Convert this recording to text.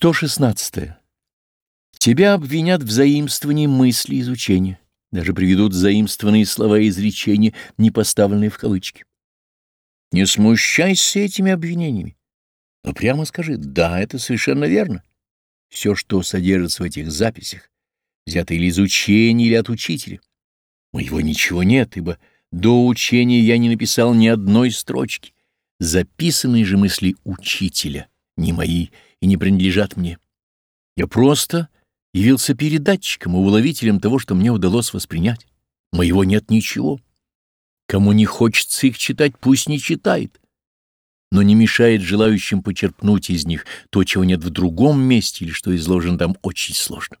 116. Тебя обвинят в заимствовании мысли изучения, даже приведут заимствованные слова и изречения, не поставленные в кавычки. Не смущайся этими обвинениями, но прямо скажи «да, это совершенно верно». Все, что содержится в этих записях, взято или из учения, или от учителя. Моего ничего нет, ибо до учения я не написал ни одной строчки. Записанные же мысли учителя, не мои, и не принадлежат мне. Я просто явился передатчиком и уловителем того, что мне удалось воспринять. Моего нет ничего. Кому не хочется их читать, пусть не читает. Но не мешает желающим почерпнуть из них то, чего нет в другом месте или что изложено там очень сложно.